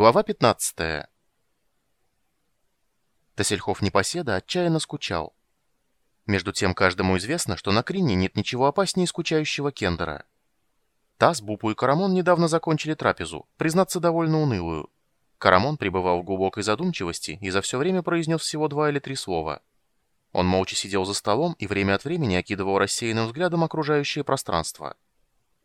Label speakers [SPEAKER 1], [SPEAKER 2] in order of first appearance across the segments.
[SPEAKER 1] Глава 15. Тасельхов Непоседа отчаянно скучал. Между тем, каждому известно, что на Крине нет ничего опаснее скучающего Кендера. Тас, Бупу и Карамон недавно закончили трапезу, признаться, довольно унылую. Карамон пребывал в глубокой задумчивости и за все время произнес всего два или три слова. Он молча сидел за столом и время от времени окидывал рассеянным взглядом окружающее пространство.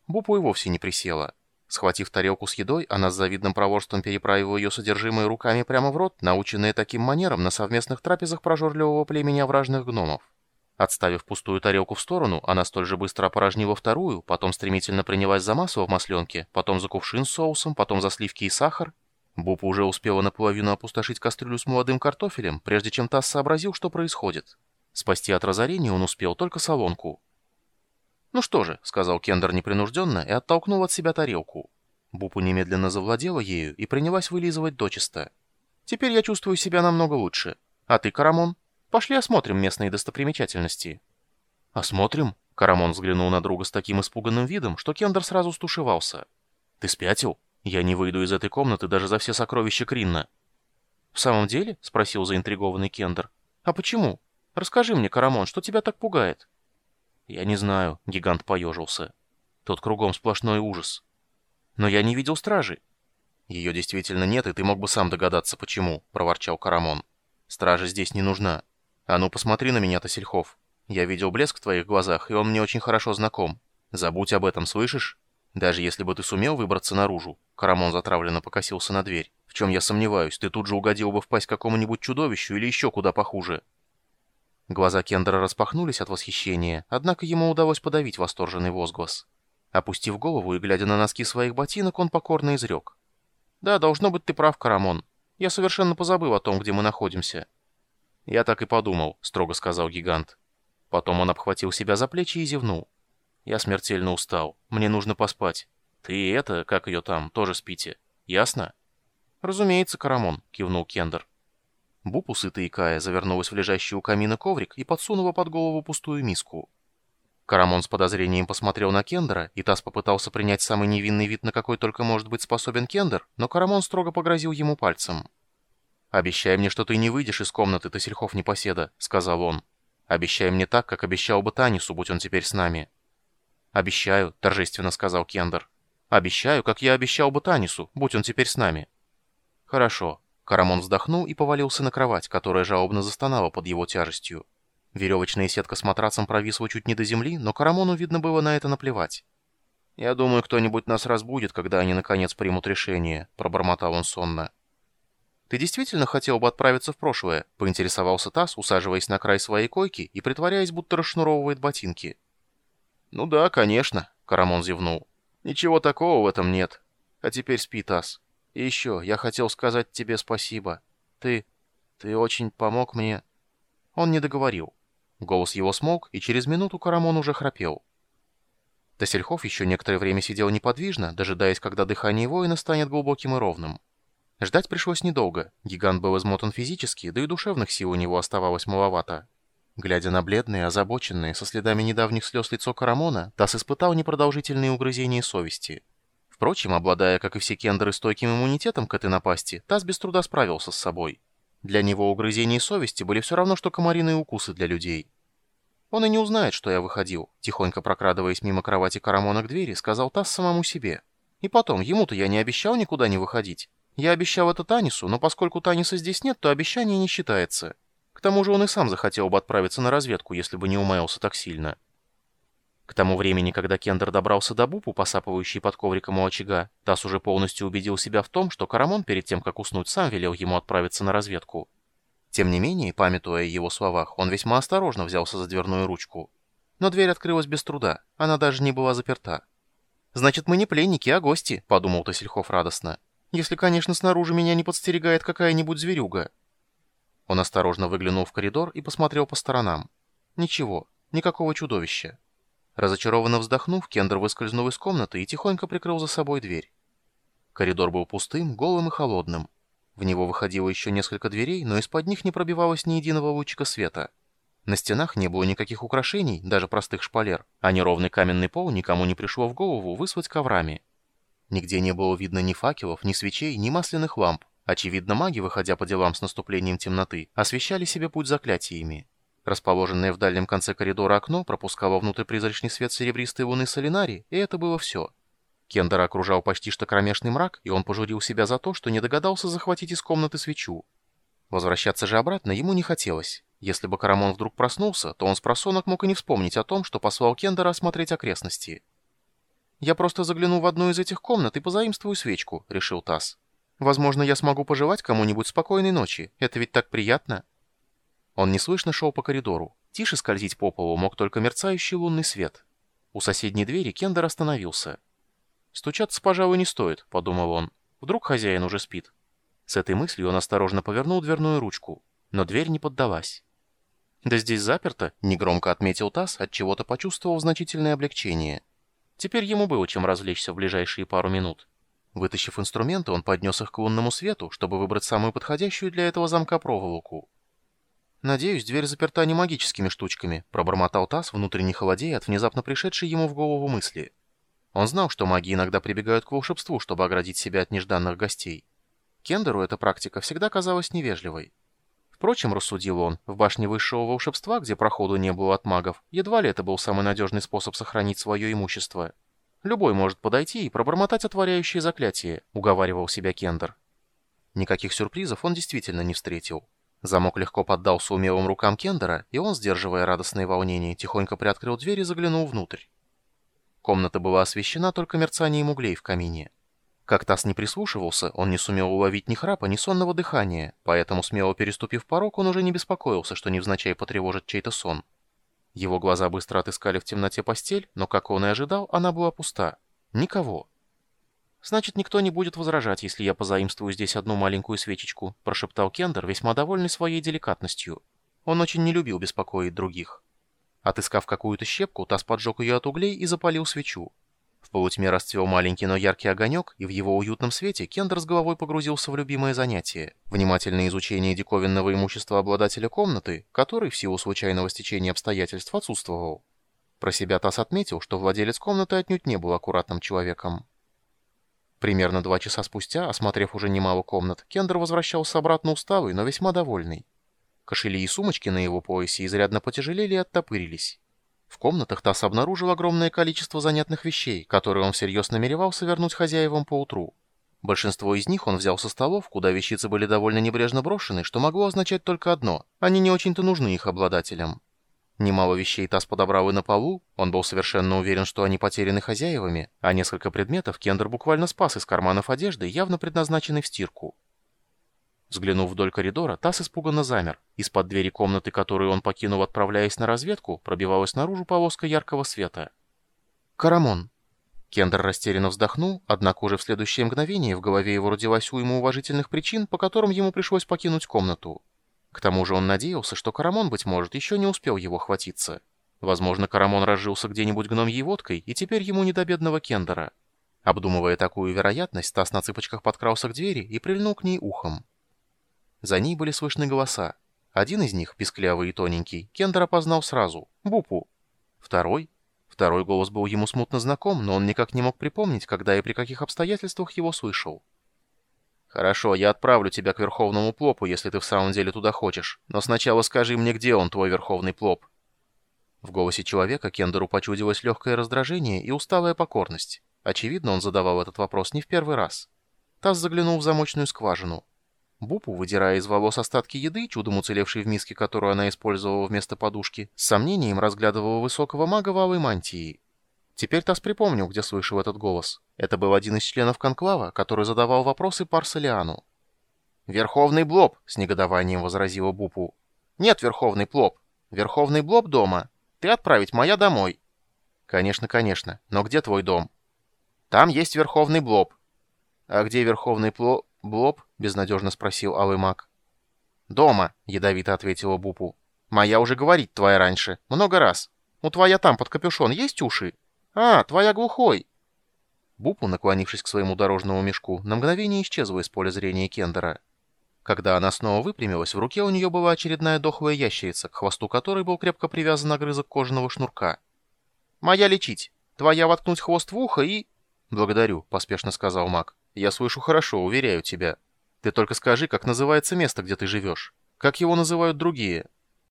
[SPEAKER 1] Бупу и вовсе не присела. Схватив тарелку с едой, она с завидным проворством переправила ее содержимое руками прямо в рот, наученная таким манером на совместных трапезах прожорливого племени овражных гномов. Отставив пустую тарелку в сторону, она столь же быстро опорожнила вторую, потом стремительно принялась за масло в масленке, потом за кувшин с соусом, потом за сливки и сахар. Бупа уже успела наполовину опустошить кастрюлю с молодым картофелем, прежде чем Тасс сообразил, что происходит. Спасти от разорения он успел только солонку. «Ну что же», — сказал Кендер непринужденно и оттолкнул от себя тарелку. Бупу немедленно завладела ею и принялась вылизывать дочисто. «Теперь я чувствую себя намного лучше. А ты, Карамон? Пошли осмотрим местные достопримечательности». «Осмотрим?» — Карамон взглянул на друга с таким испуганным видом, что Кендер сразу стушевался. «Ты спятил? Я не выйду из этой комнаты даже за все сокровища Кринна». «В самом деле?» — спросил заинтригованный Кендер. «А почему? Расскажи мне, Карамон, что тебя так пугает?» «Я не знаю», — гигант поежился. «Тут кругом сплошной ужас». «Но я не видел стражи». «Ее действительно нет, и ты мог бы сам догадаться, почему», — проворчал Карамон. «Стража здесь не нужна. А ну, посмотри на меня, Тасельхов. Я видел блеск в твоих глазах, и он мне очень хорошо знаком. Забудь об этом, слышишь? Даже если бы ты сумел выбраться наружу...» Карамон затравленно покосился на дверь. «В чем я сомневаюсь, ты тут же угодил бы впасть какому-нибудь чудовищу или еще куда похуже». Глаза Кендера распахнулись от восхищения, однако ему удалось подавить восторженный возглас. Опустив голову и глядя на носки своих ботинок, он покорно изрек. «Да, должно быть, ты прав, Карамон. Я совершенно позабыл о том, где мы находимся». «Я так и подумал», — строго сказал гигант. Потом он обхватил себя за плечи и зевнул. «Я смертельно устал. Мне нужно поспать. Ты и это, как ее там, тоже спите. Ясно?» «Разумеется, Карамон», — кивнул Кендер. Бупу, сытая икая, завернулась в лежащий у камина коврик и подсунула под голову пустую миску. Карамон с подозрением посмотрел на Кендера, и Тасс попытался принять самый невинный вид, на какой только может быть способен Кендер, но Карамон строго погрозил ему пальцем. «Обещай мне, что ты не выйдешь из комнаты, ты сельхов непоседа», — сказал он. «Обещай мне так, как обещал бы Танису, будь он теперь с нами». «Обещаю», — торжественно сказал Кендер. «Обещаю, как я обещал бы Танису, будь он теперь с нами». «Хорошо», Карамон вздохнул и повалился на кровать, которая жалобно застонала под его тяжестью. Веревочная сетка с матрацем провисла чуть не до земли, но Карамону, видно, было на это наплевать. «Я думаю, кто-нибудь нас разбудит, когда они, наконец, примут решение», — пробормотал он сонно. «Ты действительно хотел бы отправиться в прошлое?» — поинтересовался Тасс, усаживаясь на край своей койки и притворяясь, будто расшнуровывает ботинки. «Ну да, конечно», — Карамон зевнул. «Ничего такого в этом нет. А теперь спи, Тасс». И еще, я хотел сказать тебе спасибо. Ты... ты очень помог мне...» Он не договорил. Голос его смолк, и через минуту Карамон уже храпел. Тасельхов еще некоторое время сидел неподвижно, дожидаясь, когда дыхание воина станет глубоким и ровным. Ждать пришлось недолго. Гигант был измотан физически, да и душевных сил у него оставалось маловато. Глядя на бледное, озабоченное, со следами недавних слез лицо Карамона, Тас испытал непродолжительные угрызения совести — Впрочем, обладая, как и все кендеры, стойким иммунитетом к этой напасти, Таз без труда справился с собой. Для него угрызения совести были все равно, что комариные укусы для людей. Он и не узнает, что я выходил, тихонько прокрадываясь мимо кровати Карамона к двери, сказал Таз самому себе. И потом, ему-то я не обещал никуда не выходить. Я обещал это Танису, но поскольку Таниса здесь нет, то обещание не считается. К тому же он и сам захотел бы отправиться на разведку, если бы не умаялся так сильно. К тому времени, когда Кендер добрался до Бупу, посапывающей под ковриком у очага, Тасс уже полностью убедил себя в том, что Карамон перед тем, как уснуть, сам велел ему отправиться на разведку. Тем не менее, памятуя о его словах, он весьма осторожно взялся за дверную ручку. Но дверь открылась без труда, она даже не была заперта. «Значит, мы не пленники, а гости», — подумал Тасельхов радостно. «Если, конечно, снаружи меня не подстерегает какая-нибудь зверюга». Он осторожно выглянул в коридор и посмотрел по сторонам. Ничего, никакого чудовища. Разочарованно вздохнув, Кендер выскользнул из комнаты и тихонько прикрыл за собой дверь. Коридор был пустым, голым и холодным. В него выходило еще несколько дверей, но из-под них не пробивалось ни единого лучика света. На стенах не было никаких украшений, даже простых шпалер, а неровный каменный пол никому не пришло в голову выслать коврами. Нигде не было видно ни факелов, ни свечей, ни масляных ламп. Очевидно, маги, выходя по делам с наступлением темноты, освещали себе путь заклятиями. Расположенное в дальнем конце коридора окно пропускало внутрь призрачный свет серебристой луны Солинари, и это было все. Кендера окружал почти что кромешный мрак, и он пожурил себя за то, что не догадался захватить из комнаты свечу. Возвращаться же обратно ему не хотелось. Если бы Карамон вдруг проснулся, то он с просонок мог и не вспомнить о том, что послал Кендера осмотреть окрестности. «Я просто загляну в одну из этих комнат и позаимствую свечку», — решил Тасс. «Возможно, я смогу пожелать кому-нибудь спокойной ночи. Это ведь так приятно». Он неслышно шел по коридору. Тише скользить по полу мог только мерцающий лунный свет. У соседней двери Кендер остановился. «Стучаться, пожалуй, не стоит», — подумал он. «Вдруг хозяин уже спит». С этой мыслью он осторожно повернул дверную ручку, но дверь не поддалась. «Да здесь заперто», — негромко отметил Тасс, отчего-то почувствовал значительное облегчение. Теперь ему было чем развлечься в ближайшие пару минут. Вытащив инструменты, он поднес их к лунному свету, чтобы выбрать самую подходящую для этого замка проволоку. «Надеюсь, дверь заперта не магическими штучками», — пробормотал Тасс, внутренне холодея от внезапно пришедшей ему в голову мысли. Он знал, что маги иногда прибегают к волшебству, чтобы оградить себя от нежданных гостей. Кендеру эта практика всегда казалась невежливой. Впрочем, рассудил он, в башне высшего волшебства, где проходу не было от магов, едва ли это был самый надежный способ сохранить свое имущество. Любой может подойти и пробормотать отворяющие заклятие, уговаривал себя Кендер. Никаких сюрпризов он действительно не встретил. Замок легко поддался умелым рукам Кендера, и он, сдерживая радостное волнение, тихонько приоткрыл дверь и заглянул внутрь. Комната была освещена только мерцанием углей в камине. Как Тасс не прислушивался, он не сумел уловить ни храпа, ни сонного дыхания, поэтому, смело переступив порог, он уже не беспокоился, что невзначай потревожит чей-то сон. Его глаза быстро отыскали в темноте постель, но, как он и ожидал, она была пуста. Никого. «Значит, никто не будет возражать, если я позаимствую здесь одну маленькую свечечку», прошептал Кендер, весьма довольный своей деликатностью. Он очень не любил беспокоить других. Отыскав какую-то щепку, Тасс поджег ее от углей и запалил свечу. В полутьме расцвел маленький, но яркий огонек, и в его уютном свете Кендер с головой погрузился в любимое занятие — внимательное изучение диковинного имущества обладателя комнаты, который, в силу случайного стечения обстоятельств, отсутствовал. Про себя Тасс отметил, что владелец комнаты отнюдь не был аккуратным человеком. Примерно два часа спустя, осмотрев уже немало комнат, Кендер возвращался обратно усталый, но весьма довольный. Кошели и сумочки на его поясе изрядно потяжелели и оттопырились. В комнатах Тасс обнаружил огромное количество занятных вещей, которые он всерьез намеревался вернуть хозяевам поутру. Большинство из них он взял со столов, куда вещицы были довольно небрежно брошены, что могло означать только одно – они не очень-то нужны их обладателям. Немало вещей Тасс подобрал и на полу, он был совершенно уверен, что они потеряны хозяевами, а несколько предметов Кендер буквально спас из карманов одежды, явно предназначенной в стирку. Взглянув вдоль коридора, Тасс испуганно замер. Из-под двери комнаты, которую он покинул, отправляясь на разведку, пробивалась наружу полоска яркого света. «Карамон!» Кендер растерянно вздохнул, однако уже в следующее мгновение в голове его родилась уйма уважительных причин, по которым ему пришлось покинуть комнату. К тому же он надеялся, что Карамон, быть может, еще не успел его хватиться. Возможно, Карамон разжился где-нибудь гномьей водкой, и теперь ему не до бедного Кендера. Обдумывая такую вероятность, Тасс на цыпочках подкрался к двери и прильнул к ней ухом. За ней были слышны голоса. Один из них, писклявый и тоненький, Кендер опознал сразу — Бупу. Второй? Второй голос был ему смутно знаком, но он никак не мог припомнить, когда и при каких обстоятельствах его слышал. «Хорошо, я отправлю тебя к Верховному Плопу, если ты в самом деле туда хочешь. Но сначала скажи мне, где он, твой Верховный Плоп?» В голосе человека Кендеру почудилось легкое раздражение и усталая покорность. Очевидно, он задавал этот вопрос не в первый раз. Таз заглянул в замочную скважину. Бупу, выдирая из волос остатки еды, чудом уцелевшей в миске, которую она использовала вместо подушки, с сомнением разглядывала высокого мага в алой мантии. Теперь Тас припомнил, где слышал этот голос. Это был один из членов Конклава, который задавал вопросы Парсалиану. «Верховный Блоб!» — с негодованием возразила Бупу. «Нет, Верховный Плоб. Верховный Блоб дома. Ты отправить моя домой». «Конечно, конечно. Но где твой дом?» «Там есть Верховный Блоб». «А где Верховный Пло... Блоб?» — безнадежно спросил Алый Маг. «Дома», — ядовито ответила Бупу. «Моя уже говорить твоя раньше. Много раз. У твоя там под капюшон есть уши?» «А, твоя глухой!» Бупу, наклонившись к своему дорожному мешку, на мгновение исчезла из поля зрения Кендера. Когда она снова выпрямилась, в руке у нее была очередная дохлая ящерица, к хвосту которой был крепко привязан огрызок кожаного шнурка. «Моя лечить! Твоя воткнуть хвост в ухо и...» «Благодарю», — поспешно сказал маг. «Я слышу хорошо, уверяю тебя. Ты только скажи, как называется место, где ты живешь. Как его называют другие?»